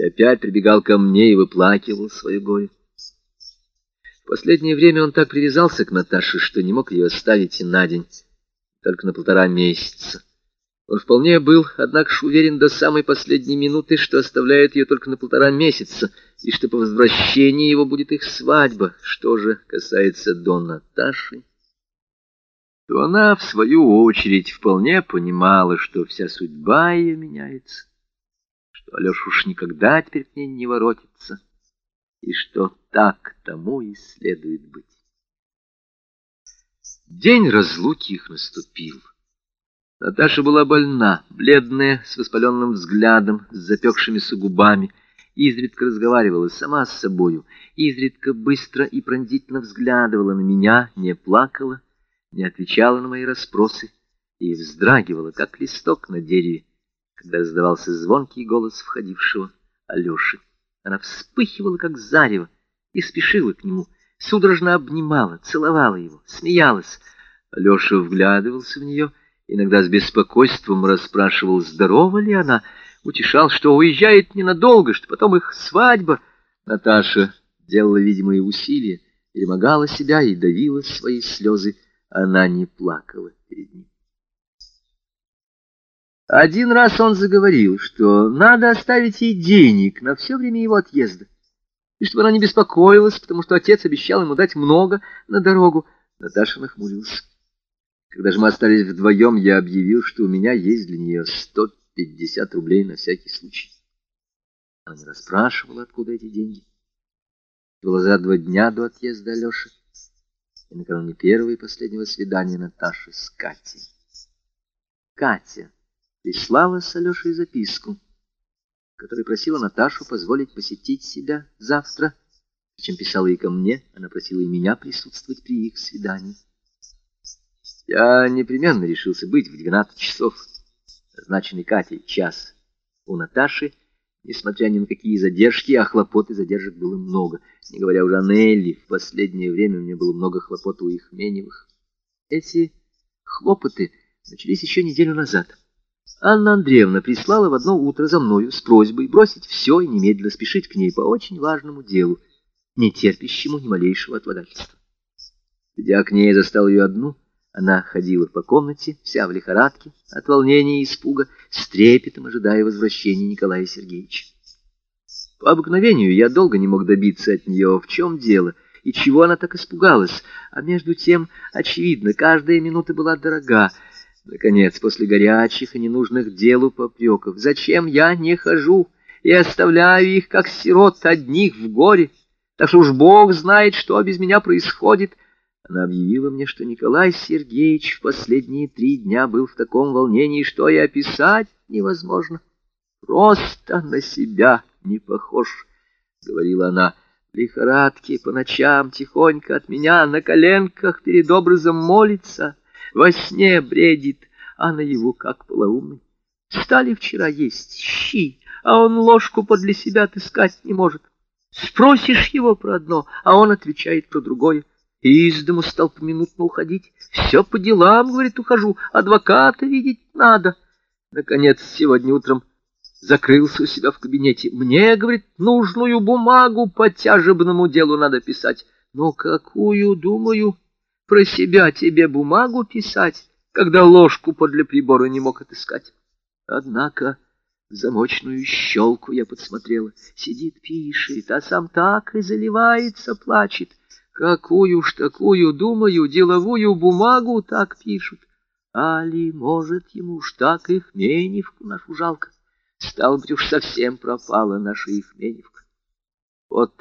и опять прибегал ко мне и выплакивал свое горе. В последнее время он так привязался к Наташе, что не мог ее оставить и на день, только на полтора месяца. Он вполне был, однако ж, уверен до самой последней минуты, что оставляет ее только на полтора месяца, и что по возвращении его будет их свадьба. Что же касается до Наташи, то она, в свою очередь, вполне понимала, что вся судьба ее меняется, что Алеша уж никогда теперь к ней не воротится, и что так тому и следует быть. День разлуки их наступил. Наташа была больна, бледная, с воспаленным взглядом, с запекшимися губами, изредка разговаривала сама с собою, изредка быстро и пронзительно взглядывала на меня, не плакала, не отвечала на мои расспросы и вздрагивала, как листок на дереве, когда раздавался звонкий голос входившего Алеши. Она вспыхивала, как зарево, и спешила к нему, судорожно обнимала, целовала его, смеялась. Алеша вглядывался в нее иногда с беспокойством расспрашивал, здорова ли она, утешал, что уезжает ненадолго, что потом их свадьба. Наташа делала видимые усилия, перемогала себя и давила свои слезы. Она не плакала перед ним. Один раз он заговорил, что надо оставить ей денег на все время его отъезда, и чтобы она не беспокоилась, потому что отец обещал ему дать много на дорогу. Наташа нахмурилась. Когда же мы остались вдвоем, я объявил, что у меня есть для нее 150 рублей на всякий случай. Она не расспрашивала, откуда эти деньги. Это было за два дня до отъезда Алеши и накануне первого и последнего свидания Наташи с Катей. Катя прислала с Алешей записку, которой просила Наташу позволить посетить себя завтра, причем писала и ко мне, она просила и меня присутствовать при их свидании. Я непременно решился быть в двенадцать часов, назначенный Катей час у Наташи, несмотря ни на какие задержки, а хлопот и задержек было много. Не говоря уже о Нелли, в последнее время у меня было много хлопот у их Меневых. Эти хлопоты начались еще неделю назад. Анна Андреевна прислала в одно утро за мною с просьбой бросить все и немедленно спешить к ней по очень важному делу, не терпящему ни малейшего отлагательства. Идя к ней, застал ее одну — она ходила по комнате, вся в лихорадке, от волнения и испуга, с трепетом ожидая возвращения Николая Сергеевича. По обыкновению я долго не мог добиться от нее, в чем дело, и чего она так испугалась, а между тем, очевидно, каждая минута была дорога. Наконец, после горячих и ненужных делу попреков, зачем я не хожу и оставляю их, как сирот, одних в горе? Так что уж Бог знает, что без меня происходит, она объявила мне, что Николай Сергеевич в последние три дня был в таком волнении, что и описать невозможно. Просто на себя не похож, — говорила она. Лихорадки по ночам тихонько от меня на коленках перед образом молится, во сне бредит, а наяву как полоумный. Стали вчера есть щи, а он ложку подле себя отыскать не может. Спросишь его про одно, а он отвечает про другое и из дому стал поминутно уходить. Все по делам, говорит, ухожу, адвоката видеть надо. Наконец, сегодня утром закрылся у себя в кабинете. Мне, говорит, нужную бумагу по тяжебному делу надо писать. Но какую, думаю, про себя тебе бумагу писать, когда ложку подле прибора не мог отыскать? Однако... Замочную щелку я подсмотрела. Сидит, пишет, а сам так и заливается, плачет. Какую ж такую, думаю, деловую бумагу так пишут? Али, может, ему уж так их Меневку нашу жалко. Стал быть, уж совсем пропала наша их Меневка. Вот,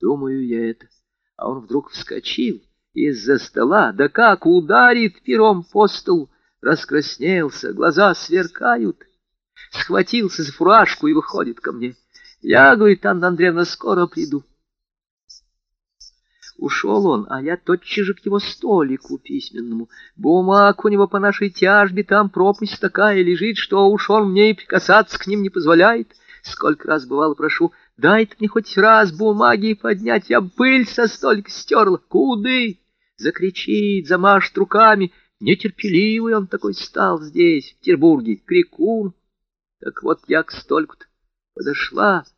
думаю я это, а он вдруг вскочил из-за стола, да как ударит пером по столу, раскраснелся, глаза сверкают, схватился за фуражку и выходит ко мне. Я, говорит, Анна Андреевна, скоро приду. Ушел он, а я тотчас же к его столику письменному. Бумаг у него по нашей тяжбе, там пропасть такая лежит, что уж он мне и прикасаться к ним не позволяет. Сколько раз бывало прошу, дай мне хоть раз бумаги поднять, я пыль со столика стерла. Куды? Закричит, замашет руками. Нетерпеливый он такой стал здесь, в Петербурге, крикун. Так вот я к стольку-то подошла, —